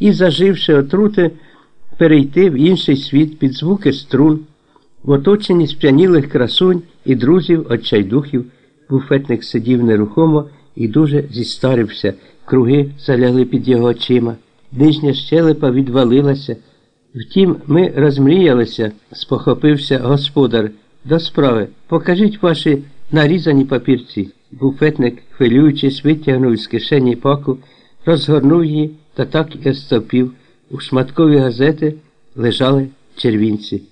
і, заживши отрути, перейти в інший світ під звуки струн, в оточенні сп'янілих красунь і друзів отчайдухів. Буфетник сидів нерухомо і дуже зістарився, круги залягли під його очима, нижня щелепа відвалилася. Втім, ми розмріялися, спохопився господар. До справи, покажіть ваші нарізані папірці. Буфетник, хвилюючись, витягнув з кишені паку, розгорнув її та так і стопів. У шматкові газети лежали червінці.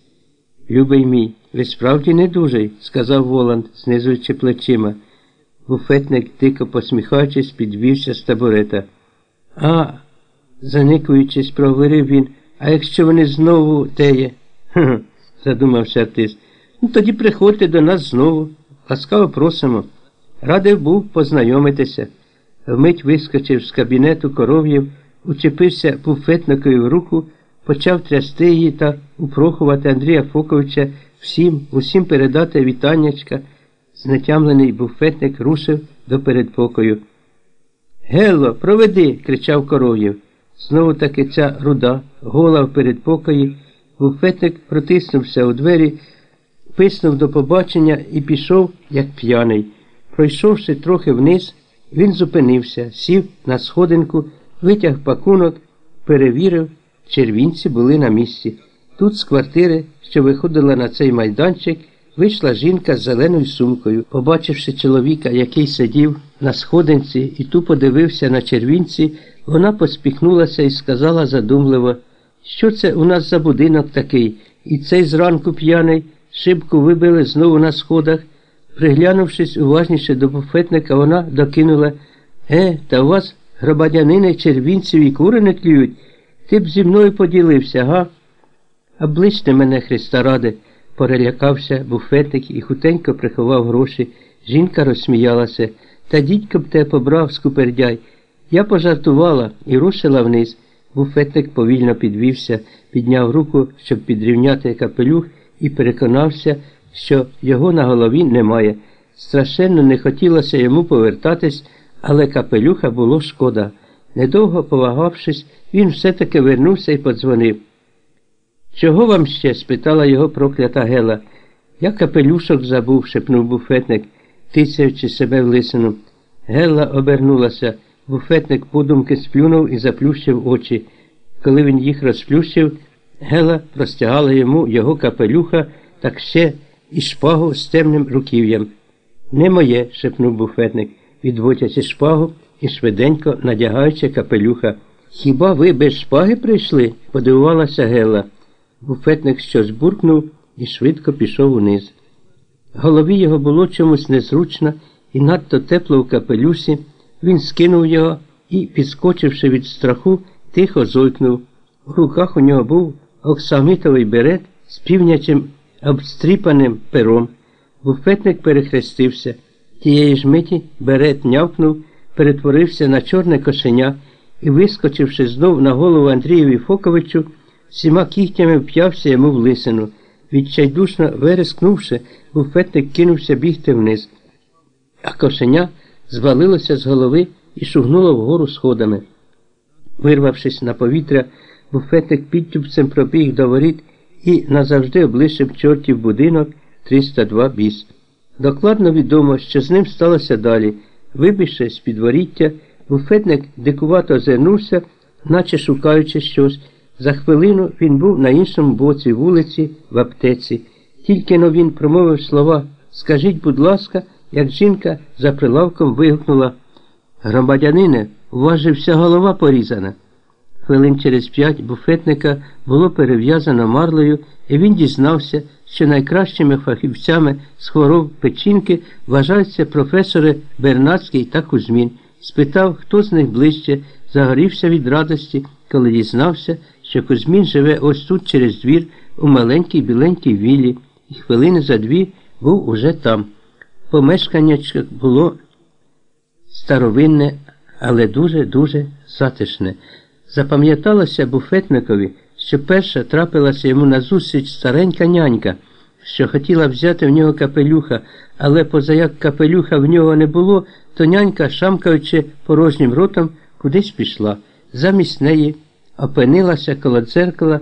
Любий мій, ви справді не дужий, сказав Воланд, знизуючи плечима. Буфетник, дико посміхаючись, підвівся з табурета. А, заникуючись, проговорив він, а якщо вони знову теє? Хм, задумався артист. Ну тоді приходьте до нас знову. Ласкаво просимо. Радий був познайомитися. Вмить вискочив з кабінету коров'їв, учепився буфетникові в руку, почав трясти її та упрохувати Андрія Фоковича всім, усім передати вітаннячка. Знетямлений буфетник рушив до передпокою. Гело, проведи. кричав коров'єв. Знову таки ця руда, гола в передпокої. Буфетник протиснувся у двері, писнув до побачення і пішов, як п'яний. Пройшовши трохи вниз, він зупинився, сів на сходинку, витяг пакунок, перевірив, червінці були на місці. Тут з квартири, що виходила на цей майданчик, вийшла жінка з зеленою сумкою. Побачивши чоловіка, який сидів на сходинці і тупо дивився на червінці, вона поспіхнулася і сказала задумливо, що це у нас за будинок такий, і цей зранку п'яний, шибку вибили знову на сходах. Приглянувшись уважніше до буфетника, вона докинула Е, та у вас громадянини червінців і кури не клюють. Ти б зі мною поділився, га? Обличте мене, Христа ради, перелякався буфетник і хутенько приховав гроші. Жінка розсміялася. Та дідько б те побрав, скупердяй. Я пожартувала і рушила вниз. Буфетник повільно підвівся, підняв руку, щоб підрівняти капелюх, і переконався, що його на голові немає. Страшенно не хотілося йому повертатись, але капелюха було шкода. Недовго повагавшись, він все-таки вернувся і подзвонив. Чого вам ще? спитала його проклята Гела. Я капелюшок забув, шепнув буфетник, тицяючи себе в лисину. Гела обернулася. Буфетник подумки сплюнув і заплющив очі. Коли він їх розплющив, Гела простягала йому його капелюха так ще і шпагу з темним руків'ям. Не моє, шепнув буфетник, відводячи шпагу і швиденько надягаючи капелюха. Хіба ви без шпаги прийшли? подивувалася Гела. Буфетник щось буркнув і швидко пішов униз. Голові його було чомусь незручно і надто тепло в капелюсі. Він скинув його і, підскочивши від страху, тихо зойкнув. У руках у нього був оксамитовий берет з півнячим обстріпаним пером. Буфетник перехрестився. Тієї ж миті берет нявкнув, перетворився на чорне кошеня і, вискочивши знов на голову Андрієві Фоковичу, всіма кігтями вп'явся йому в лисину. Відчайдушно верескнувши, буфетник кинувся бігти вниз. А кошеня звалилося з голови і шугнуло вгору сходами. Вирвавшись на повітря, буфетник підтюпцем пробіг до воріт і назавжди облишив чортів будинок 302 біс. Докладно відомо, що з ним сталося далі. Вибігши з підворіття, буфетник дикувато озирнувся, наче шукаючи щось. За хвилину він був на іншому боці вулиці в аптеці. Тільки но він промовив слова Скажіть, будь ласка, як жінка за прилавком вигукнула Громадянине, у вас же вся голова порізана. Хвилин через п'ять буфетника було перев'язано марлею, і він дізнався, що найкращими фахівцями з хвороб печінки вважаються професори Бернацький та Кузьмін. Спитав, хто з них ближче, загорівся від радості, коли дізнався, що Кузьмін живе ось тут через двір у маленькій біленькій віллі, і хвилини за дві був уже там. Помешкання було старовинне, але дуже-дуже затишне. Запам'яталося буфетникові, що перша трапилася йому на зустріч старенька нянька, що хотіла взяти в нього капелюха, але позаяк капелюха в нього не було, то нянька, шамкаючи порожнім ротом, кудись пішла. Замість неї опинилася коло дзеркала